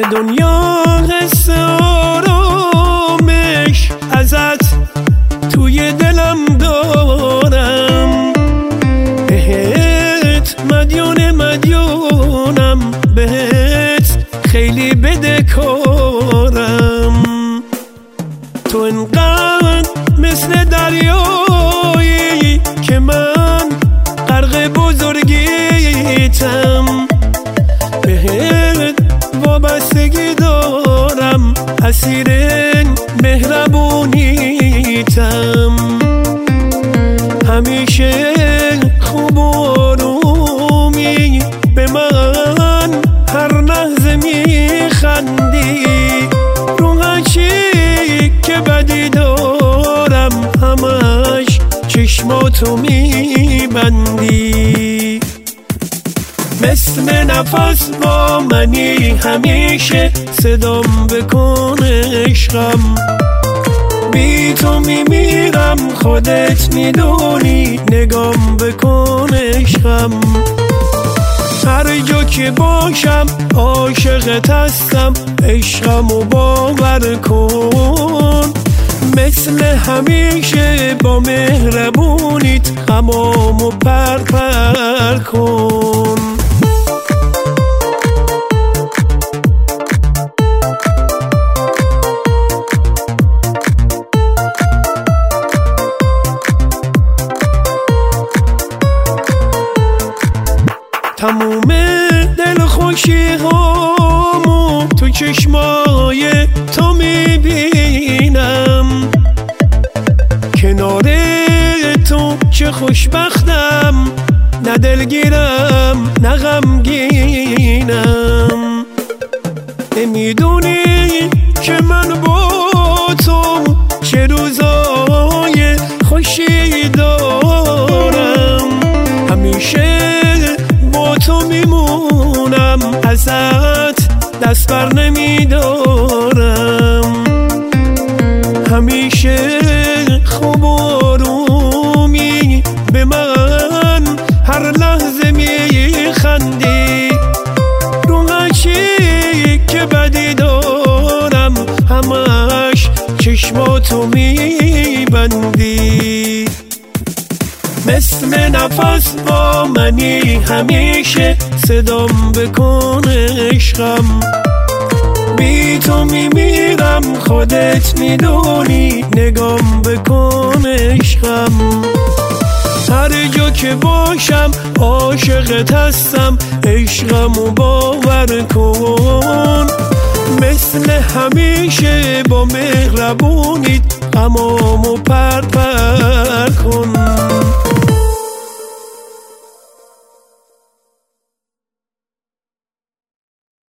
یه دنیا قصه آرامش ازت توی دلم دارم. بهت مدیون مدیونم بهت خیلی بدکارم تو انقدر مثل دریایی وابستگی دارم اسیر مهربونیتم همیشه خوب و آرومی به من هر لحظه میخندی. رو هرچی که بدی دارم همش چشماتو میبندی. مثل نفس با منی همیشه صدام بکن عشقم. بی تو میمیرم خودت می‌دونی نگام بکن عشقم. هر جا که باشم عاشقت هستم عشقم و باور کن. مثل همیشه با مهربونیت غمام و پر پر کن. خوشی هامو تو چشمای تو می‌بینم. کنار تو چه خوشبختم نه دلگیرم نه غمگینم. نمی‌دونی که من دست بر نمیدارم. همیشه خوب و آرومی به من هر لحظه میخندی. رو هرچی که بدی دارم همش چشماتو میبندی. مثل نفس با منی همیشه صدام بکن عشقم. بی تو میمیرم خودت می‌دونی نگام بکن عشقم. هر جا که باشم عاشقت هستم عشقم و باور کن. مثل همیشه با مهربونیت غمام و پر پر کن.